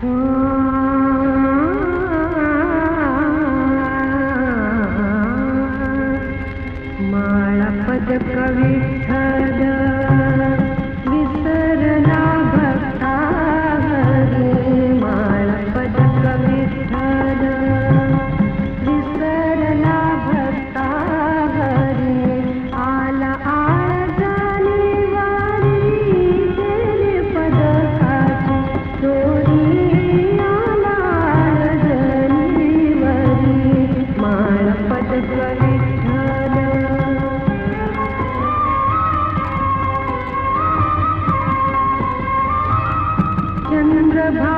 कविठल विसरला राधा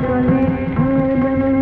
चले